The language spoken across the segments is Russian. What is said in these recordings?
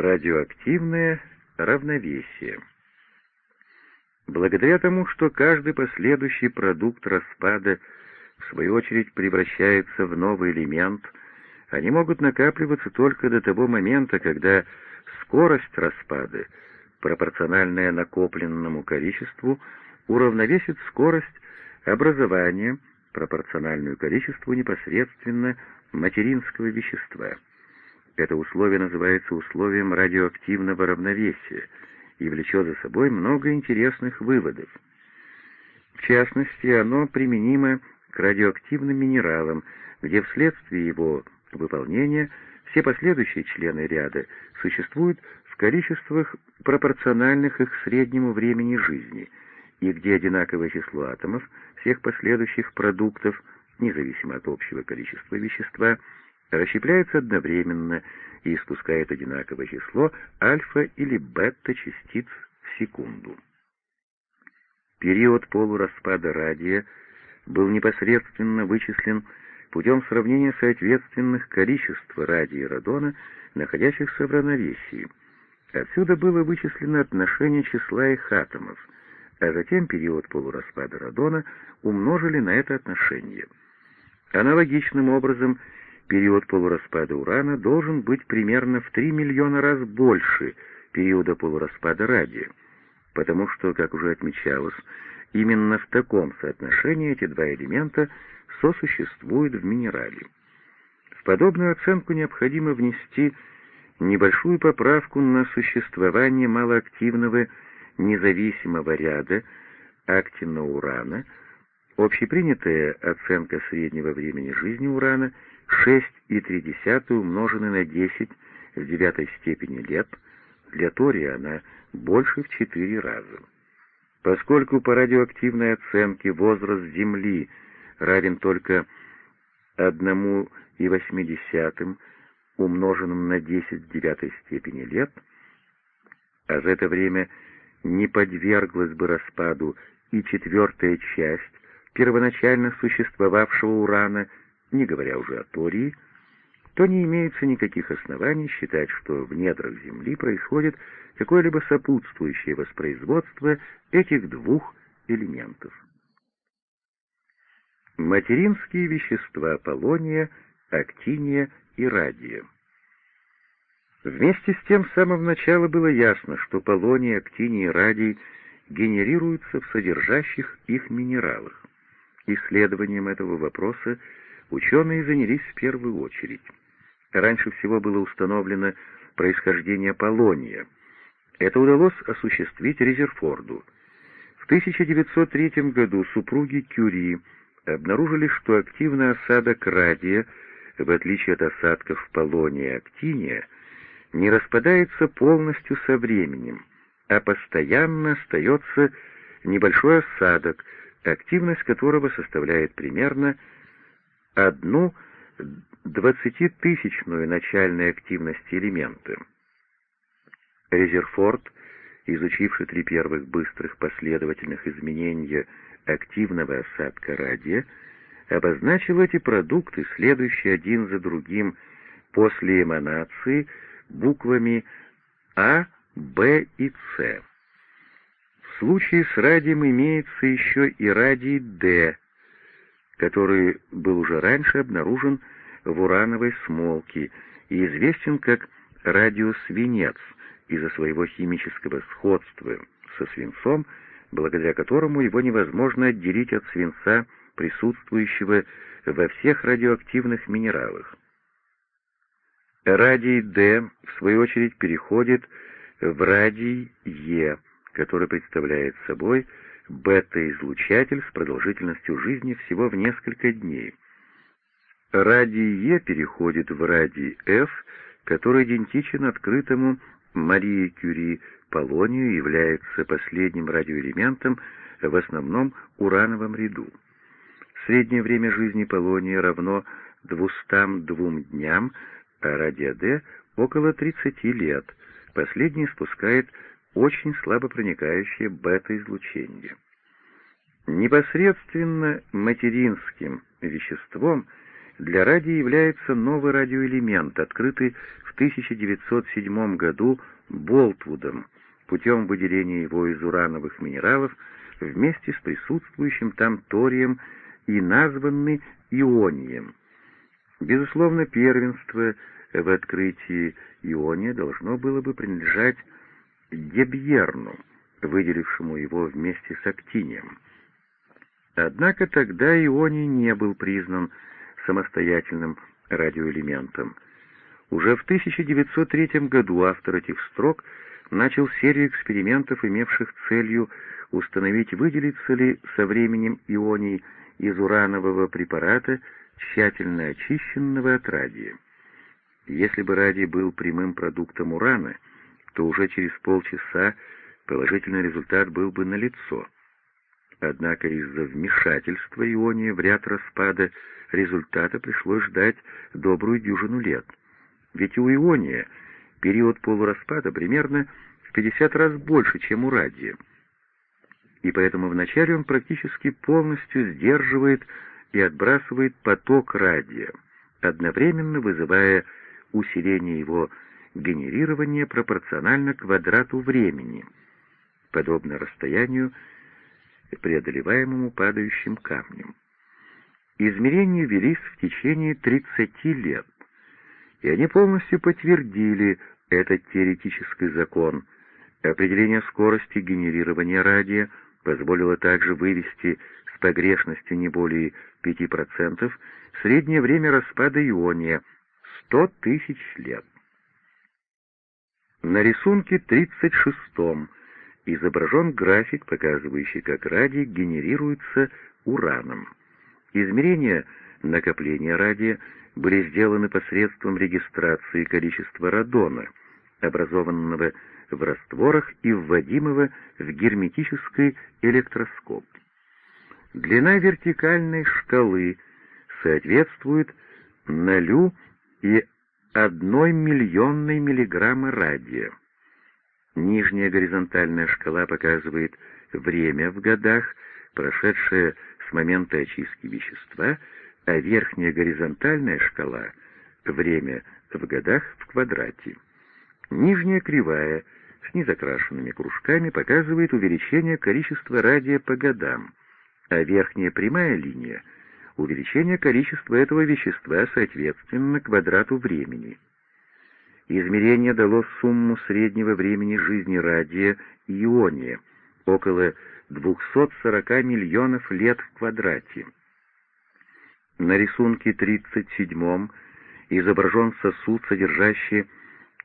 Радиоактивное равновесие. Благодаря тому, что каждый последующий продукт распада в свою очередь превращается в новый элемент, они могут накапливаться только до того момента, когда скорость распада, пропорциональная накопленному количеству, уравновесит скорость образования, пропорциональную количеству непосредственно материнского вещества. Это условие называется условием радиоактивного равновесия и влечет за собой много интересных выводов. В частности, оно применимо к радиоактивным минералам, где вследствие его выполнения все последующие члены ряда существуют в количествах пропорциональных их среднему времени жизни, и где одинаковое число атомов всех последующих продуктов, независимо от общего количества вещества, расщепляется одновременно и испускает одинаковое число альфа или бета-частиц в секунду. Период полураспада радия был непосредственно вычислен путем сравнения соответственных количеств радия и радона, находящихся в равновесии. Отсюда было вычислено отношение числа их атомов, а затем период полураспада радона умножили на это отношение. Аналогичным образом, период полураспада урана должен быть примерно в 3 миллиона раз больше периода полураспада радия, потому что, как уже отмечалось, именно в таком соотношении эти два элемента сосуществуют в минерале. В подобную оценку необходимо внести небольшую поправку на существование малоактивного независимого ряда актиноурана, общепринятая оценка среднего времени жизни урана 6,3 умноженное на 10 в девятой степени лет, для тория она больше в 4 раза. Поскольку по радиоактивной оценке возраст Земли равен только 1,8 умноженным на 10 в девятой степени лет, а за это время не подверглась бы распаду и четвертая часть первоначально существовавшего урана, не говоря уже о тории, то не имеется никаких оснований считать, что в недрах Земли происходит какое-либо сопутствующее воспроизводство этих двух элементов. Материнские вещества полония, актиния и радия. Вместе с тем с самого начала было ясно, что полоний, актиний и радий генерируются в содержащих их минералах. Исследованием этого вопроса ученые занялись в первую очередь. Раньше всего было установлено происхождение полония. Это удалось осуществить Резерфорду. В 1903 году супруги Кюри обнаружили, что активный осадок радия, в отличие от осадков полония и актиния, не распадается полностью со временем, а постоянно остается небольшой осадок, активность которого составляет примерно одну двадцатитысячную начальной активности элемента. Резерфорд, изучивший три первых быстрых последовательных изменения активного осадка радия, обозначил эти продукты, следующие один за другим после эманации, буквами А, Б и С. В случае с радием имеется еще и радий Д, который был уже раньше обнаружен в урановой смолке и известен как радиосвинец из-за своего химического сходства со свинцом, благодаря которому его невозможно отделить от свинца, присутствующего во всех радиоактивных минералах. Радий D, в свою очередь, переходит в радий Е, который представляет собой бета-излучатель с продолжительностью жизни всего в несколько дней. Радий Е переходит в радий F, который идентичен открытому Марии Кюри полонию и является последним радиоэлементом в основном урановом ряду. Среднее время жизни полония равно 202 дням, а радия Д около 30 лет. Последний спускает очень слабо проникающее бета-излучение. Непосредственно материнским веществом для радио является новый радиоэлемент, открытый в 1907 году Болтвудом путем выделения его из урановых минералов вместе с присутствующим там торием и названный ионием. Безусловно, первенство в открытии иония должно было бы принадлежать Дебьерну, выделившему его вместе с актинием. Однако тогда ионий не был признан самостоятельным радиоэлементом. Уже в 1903 году автор этих строк начал серию экспериментов, имевших целью установить, выделится ли со временем ионий из уранового препарата, тщательно очищенного от радия. Если бы радий был прямым продуктом урана, то уже через полчаса положительный результат был бы налицо. Однако из-за вмешательства иония в ряд распада результата пришлось ждать добрую дюжину лет. Ведь у иония период полураспада примерно в 50 раз больше, чем у радия. И поэтому вначале он практически полностью сдерживает и отбрасывает поток радия, одновременно вызывая усиление его генерирования пропорционально квадрату времени, подобно расстоянию, преодолеваемому падающим камнем. Измерения велись в течение 30 лет, и они полностью подтвердили этот теоретический закон. Определение скорости генерирования радия позволило также вывести с погрешностью не более 5% среднее время распада иония — 100 тысяч лет. На рисунке 36 изображен график, показывающий, как радий генерируется ураном. Измерения накопления радия были сделаны посредством регистрации количества радона, образованного в растворах и вводимого в герметический электроскоп. Длина вертикальной шкалы соответствует 0 и 1 миллионной миллиграмма радия. Нижняя горизонтальная шкала показывает время в годах, прошедшее с момента очистки вещества, а верхняя горизонтальная шкала — время в годах в квадрате. Нижняя кривая с незакрашенными кружками показывает увеличение количества радия по годам, а верхняя прямая линия — увеличение количества этого вещества соответственно квадрату времени. Измерение дало сумму среднего времени жизни радия иония — около 240 миллионов лет в квадрате. На рисунке 37 изображен сосуд, содержащий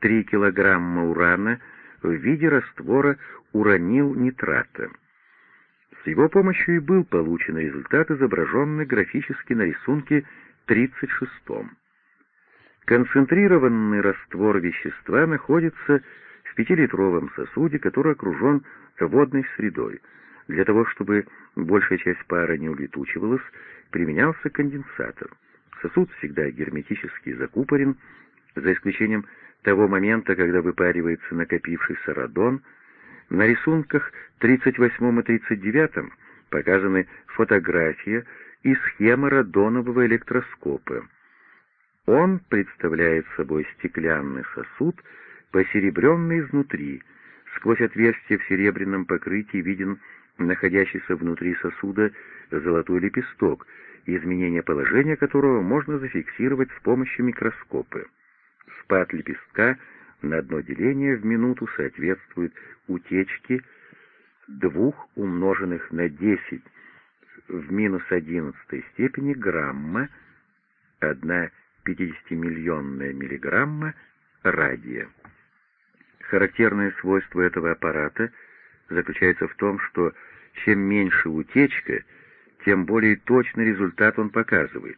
3 килограмма урана в виде раствора уранил нитрата. С его помощью и был получен результат, изображенный графически на рисунке 36. Концентрированный раствор вещества находится в пятилитровом сосуде, который окружен водной средой. Для того, чтобы большая часть пара не улетучивалась, применялся конденсатор. Сосуд всегда герметически закупорен, за исключением того момента, когда выпаривается накопившийся радон. На рисунках 38 и 39 показаны фотография и схема радонового электроскопа. Он представляет собой стеклянный сосуд, посеребренный изнутри. Сквозь отверстие в серебряном покрытии виден находящийся внутри сосуда золотой лепесток, изменение положения которого можно зафиксировать с помощью микроскопа. Спад лепестка на одно деление в минуту соответствует утечке двух умноженных на 10 в минус одиннадцатой степени грамма, 1 50-миллионная миллиграмма радия. Характерное свойство этого аппарата заключается в том, что чем меньше утечка, тем более точный результат он показывает.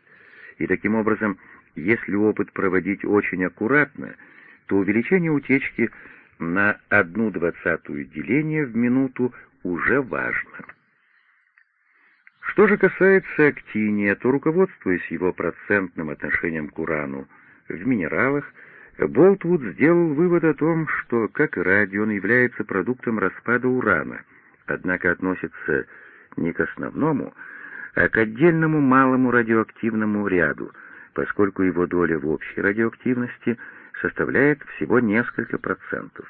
И таким образом, если опыт проводить очень аккуратно, то увеличение утечки на одну двадцатую деление в минуту уже важно. Что же касается актиния, то, руководствуясь его процентным отношением к урану в минералах, Болтвуд сделал вывод о том, что, как и радий, он является продуктом распада урана, однако относится не к основному, а к отдельному малому радиоактивному ряду, поскольку его доля в общей радиоактивности составляет всего несколько процентов.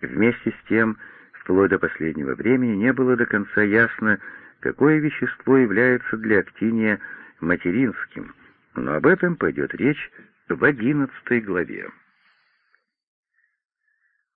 Вместе с тем, вплоть до последнего времени не было до конца ясно, какое вещество является для актиния материнским, но об этом пойдет речь в одиннадцатой главе.